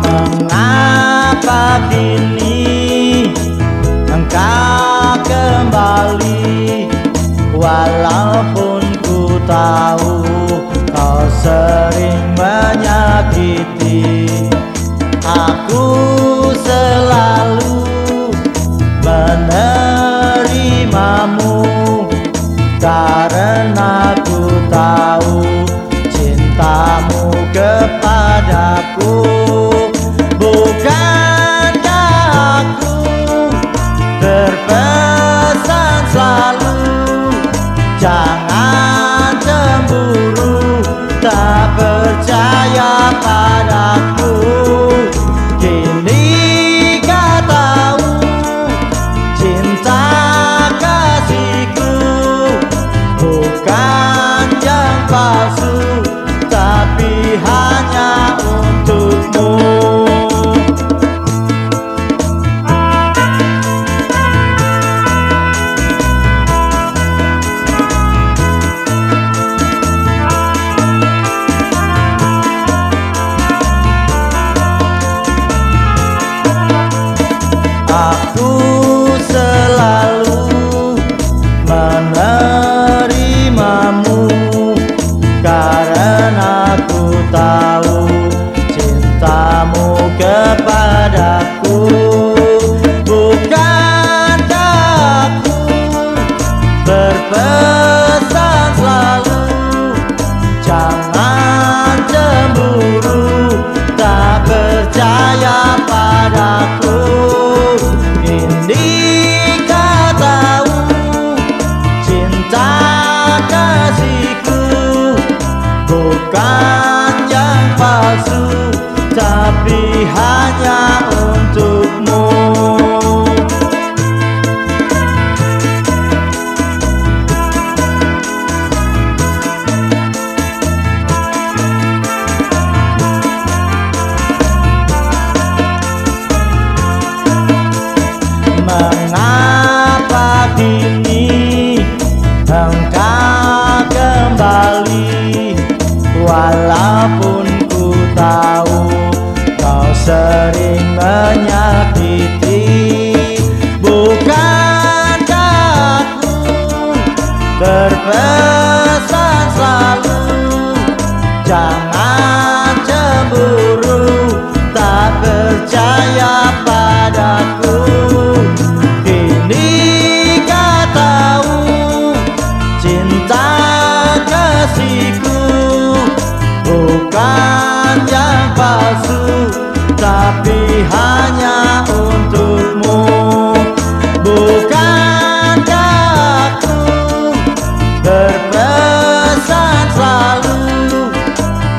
Mengapa kini engkau kembali? Walaupun ku tahu kau sering menyakiti Karena ku tahu cintamu kepadaku Bukankah aku berpesan selalu hanya untukmu. Aku selalu menerimamu Karena aku tahu menyakiti Bukankah aku berpesan selalu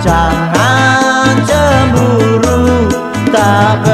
Jangan cemburu tak